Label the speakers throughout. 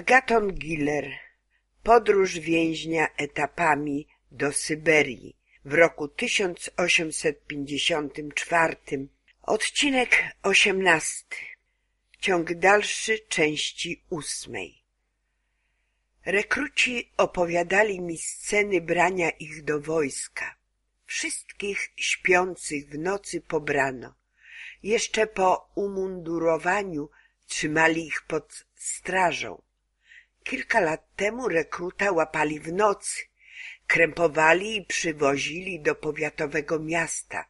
Speaker 1: Agaton Giller Podróż więźnia etapami do Syberii w roku 1854 Odcinek 18 Ciąg dalszy części ósmej Rekruci opowiadali mi sceny brania ich do wojska. Wszystkich śpiących w nocy pobrano. Jeszcze po umundurowaniu trzymali ich pod strażą. Kilka lat temu rekruta łapali w nocy, krępowali i przywozili do powiatowego miasta.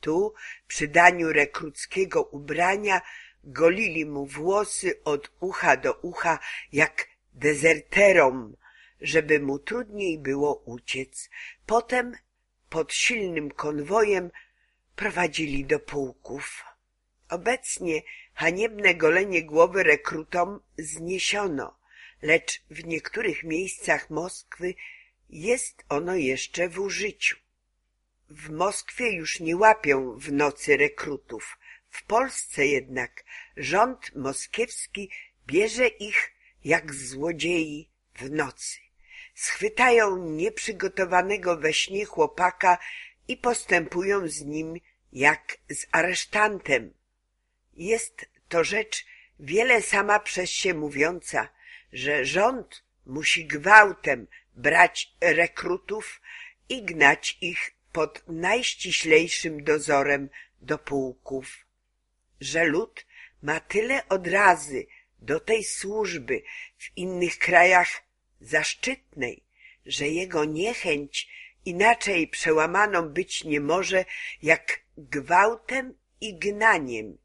Speaker 1: Tu, przy daniu rekruckiego ubrania, golili mu włosy od ucha do ucha, jak dezerterom, żeby mu trudniej było uciec. Potem pod silnym konwojem prowadzili do pułków. Obecnie haniebne golenie głowy rekrutom zniesiono, lecz w niektórych miejscach Moskwy jest ono jeszcze w użyciu. W Moskwie już nie łapią w nocy rekrutów. W Polsce jednak rząd moskiewski bierze ich jak złodziei w nocy. Schwytają nieprzygotowanego we śnie chłopaka i postępują z nim jak z aresztantem. Jest to rzecz wiele sama przez się mówiąca, że rząd musi gwałtem brać rekrutów i gnać ich pod najściślejszym dozorem do pułków. Że lud ma tyle odrazy do tej służby w innych krajach zaszczytnej, że jego niechęć inaczej przełamaną być nie może jak gwałtem i gnaniem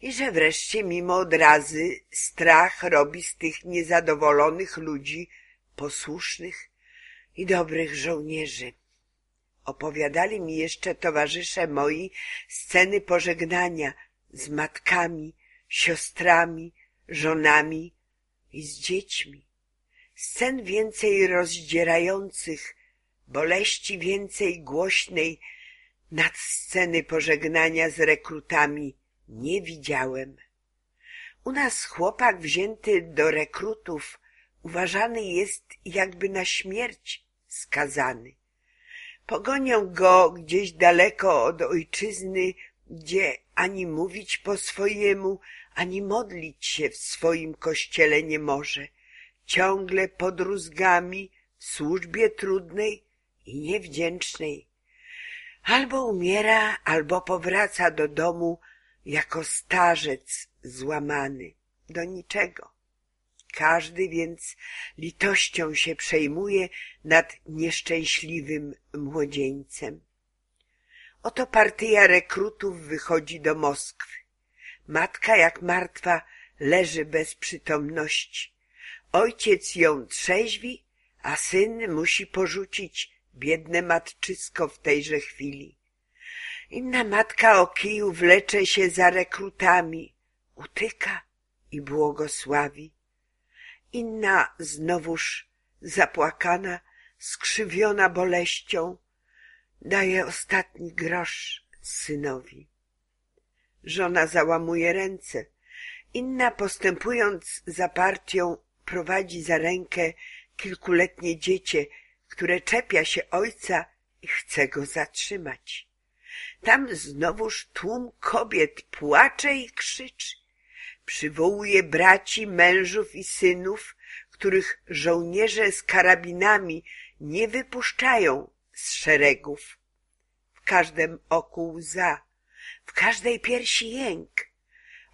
Speaker 1: i że wreszcie mimo odrazy strach robi z tych niezadowolonych ludzi posłusznych i dobrych żołnierzy. Opowiadali mi jeszcze towarzysze moi sceny pożegnania z matkami, siostrami, żonami i z dziećmi. Scen więcej rozdzierających, boleści więcej głośnej nad sceny pożegnania z rekrutami nie widziałem. U nas chłopak wzięty do rekrutów uważany jest jakby na śmierć skazany. Pogonią go gdzieś daleko od ojczyzny, gdzie ani mówić po swojemu, ani modlić się w swoim kościele nie może. Ciągle pod rózgami, w służbie trudnej i niewdzięcznej. Albo umiera, albo powraca do domu jako starzec złamany. Do niczego. Każdy więc litością się przejmuje nad nieszczęśliwym młodzieńcem. Oto partyja rekrutów wychodzi do Moskwy. Matka jak martwa leży bez przytomności. Ojciec ją trzeźwi, a syn musi porzucić biedne matczysko w tejże chwili. Inna matka o kiju wlecze się za rekrutami, utyka i błogosławi. Inna znowuż zapłakana, skrzywiona boleścią, daje ostatni grosz synowi. Żona załamuje ręce. Inna postępując za partią prowadzi za rękę kilkuletnie dziecię, które czepia się ojca i chce go zatrzymać. Tam znowuż tłum kobiet płacze i krzyczy. Przywołuje braci, mężów i synów, których żołnierze z karabinami nie wypuszczają z szeregów. W każdym oku łza, w każdej piersi jęk.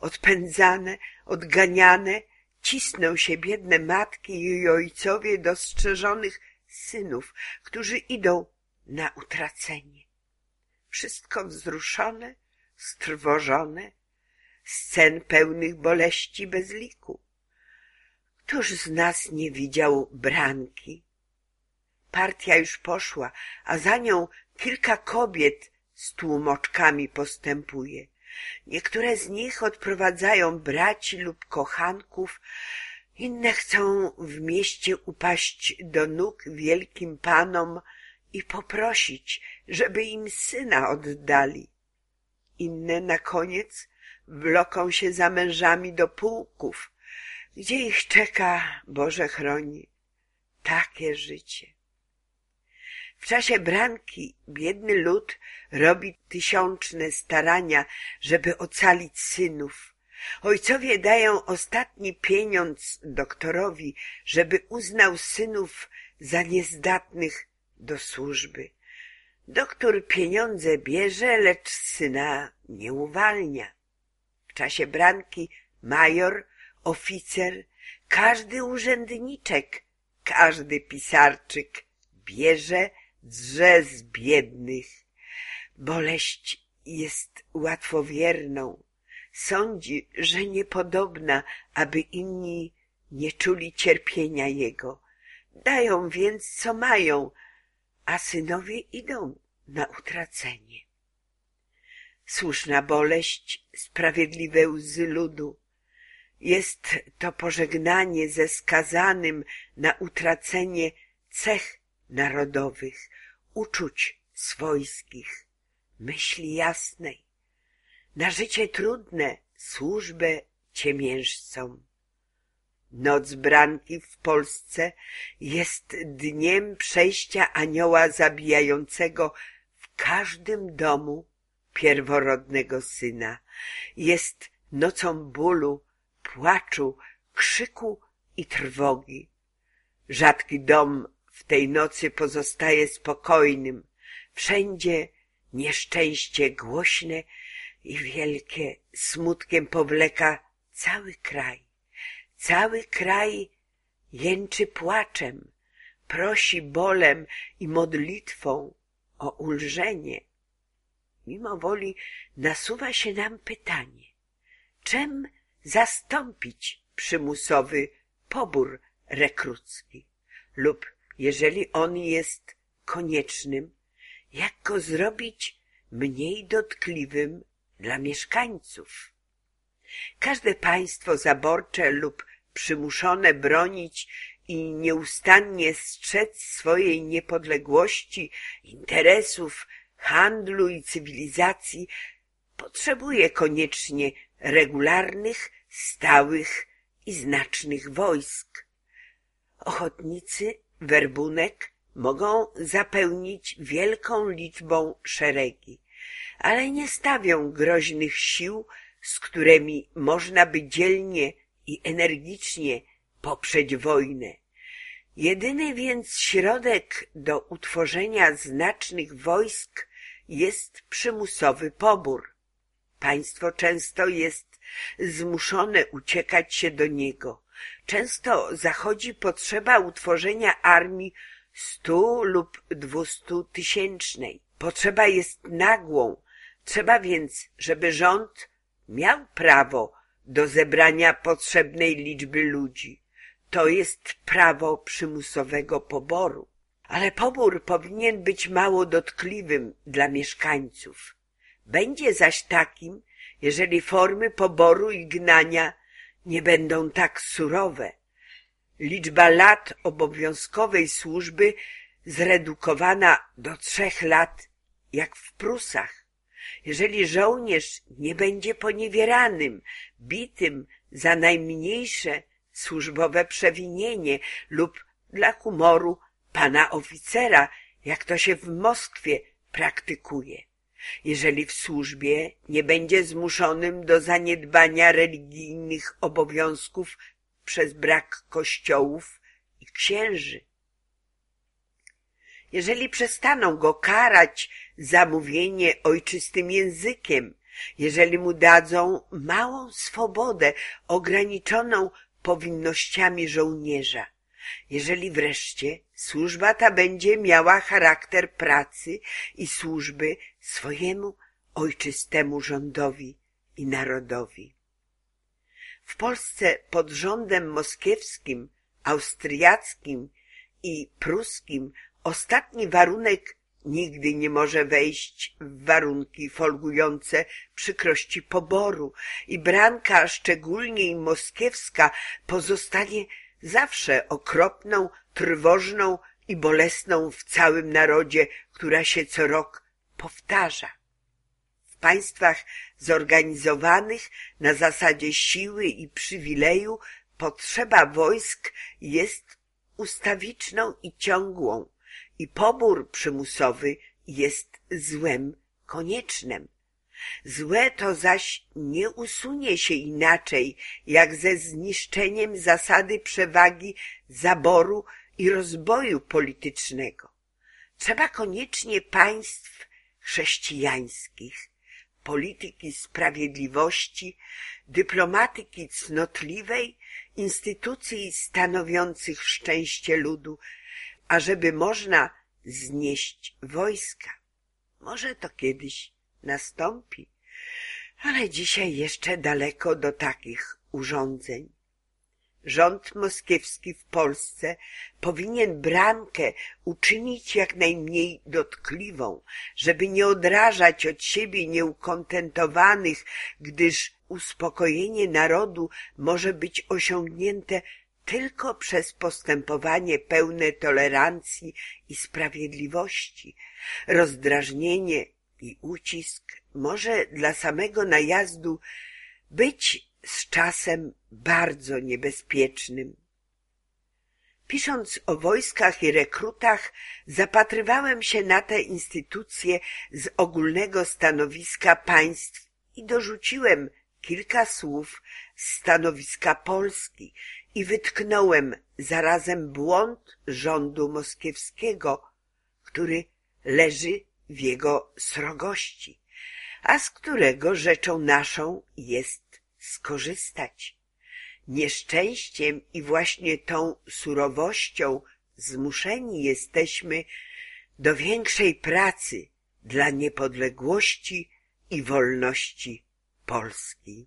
Speaker 1: Odpędzane, odganiane, cisną się biedne matki i ojcowie dostrzeżonych synów, którzy idą na utracenie. Wszystko wzruszone, strwożone, scen pełnych boleści bez liku. Któż z nas nie widział branki? Partia już poszła, a za nią kilka kobiet z tłumoczkami postępuje. Niektóre z nich odprowadzają braci lub kochanków, inne chcą w mieście upaść do nóg wielkim panom i poprosić, żeby im syna oddali. Inne na koniec wloką się za mężami do pułków, Gdzie ich czeka, Boże chroni, takie życie. W czasie branki biedny lud robi tysiączne starania, żeby ocalić synów. Ojcowie dają ostatni pieniądz doktorowi, żeby uznał synów za niezdatnych do służby. Doktor pieniądze bierze, lecz syna nie uwalnia. W czasie branki major, oficer, każdy urzędniczek, każdy pisarczyk bierze, drze z biednych. Boleść jest łatwowierną. Sądzi, że niepodobna, aby inni nie czuli cierpienia jego. Dają więc, co mają, a synowie idą na utracenie. Słuszna boleść, sprawiedliwe łzy ludu. Jest to pożegnanie ze skazanym na utracenie cech narodowych, uczuć swojskich, myśli jasnej, na życie trudne, służbę ciemiężcą. Noc branki w Polsce jest dniem przejścia anioła zabijającego w każdym domu pierworodnego syna. Jest nocą bólu, płaczu, krzyku i trwogi. Rzadki dom w tej nocy pozostaje spokojnym. Wszędzie nieszczęście głośne i wielkie smutkiem powleka cały kraj. Cały kraj jęczy płaczem, prosi bolem i modlitwą o ulżenie. Mimo woli nasuwa się nam pytanie, czym zastąpić przymusowy pobór rekrucki lub jeżeli on jest koniecznym, jak go zrobić mniej dotkliwym dla mieszkańców. Każde państwo zaborcze lub przymuszone bronić i nieustannie strzec swojej niepodległości, interesów, handlu i cywilizacji potrzebuje koniecznie regularnych, stałych i znacznych wojsk. Ochotnicy, werbunek mogą zapełnić wielką liczbą szeregi, ale nie stawią groźnych sił, z którymi można by dzielnie i energicznie poprzeć wojnę. Jedyny więc środek do utworzenia znacznych wojsk jest przymusowy pobór. Państwo często jest zmuszone uciekać się do niego. Często zachodzi potrzeba utworzenia armii stu lub dwustu tysięcznej. Potrzeba jest nagłą. Trzeba więc, żeby rząd miał prawo do zebrania potrzebnej liczby ludzi. To jest prawo przymusowego poboru. Ale pobór powinien być mało dotkliwym dla mieszkańców. Będzie zaś takim, jeżeli formy poboru i gnania nie będą tak surowe. Liczba lat obowiązkowej służby zredukowana do trzech lat, jak w Prusach. Jeżeli żołnierz nie będzie poniewieranym, bitym za najmniejsze służbowe przewinienie lub dla humoru pana oficera, jak to się w Moskwie praktykuje. Jeżeli w służbie nie będzie zmuszonym do zaniedbania religijnych obowiązków przez brak kościołów i księży. Jeżeli przestaną go karać za mówienie ojczystym językiem, jeżeli mu dadzą małą swobodę ograniczoną powinnościami żołnierza, jeżeli wreszcie służba ta będzie miała charakter pracy i służby swojemu ojczystemu rządowi i narodowi. W Polsce pod rządem moskiewskim, austriackim i pruskim ostatni warunek nigdy nie może wejść w warunki folgujące przykrości poboru i branka, szczególnie moskiewska, pozostanie zawsze okropną, trwożną i bolesną w całym narodzie, która się co rok powtarza. W państwach zorganizowanych na zasadzie siły i przywileju potrzeba wojsk jest ustawiczną i ciągłą i pobór przymusowy jest złem koniecznym. Złe to zaś nie usunie się inaczej, jak ze zniszczeniem zasady przewagi zaboru i rozboju politycznego. Trzeba koniecznie państw chrześcijańskich, polityki sprawiedliwości, dyplomatyki cnotliwej, instytucji stanowiących szczęście ludu, ażeby można znieść wojska. Może to kiedyś nastąpi, ale dzisiaj jeszcze daleko do takich urządzeń. Rząd moskiewski w Polsce powinien bramkę uczynić jak najmniej dotkliwą, żeby nie odrażać od siebie nieukontentowanych, gdyż uspokojenie narodu może być osiągnięte tylko przez postępowanie pełne tolerancji i sprawiedliwości. Rozdrażnienie i ucisk może dla samego najazdu być z czasem bardzo niebezpiecznym. Pisząc o wojskach i rekrutach, zapatrywałem się na te instytucje z ogólnego stanowiska państw i dorzuciłem kilka słów z stanowiska Polski i wytknąłem zarazem błąd rządu moskiewskiego, który leży w jego srogości, a z którego rzeczą naszą jest skorzystać. Nieszczęściem i właśnie tą surowością zmuszeni jesteśmy do większej pracy dla niepodległości i wolności Polski.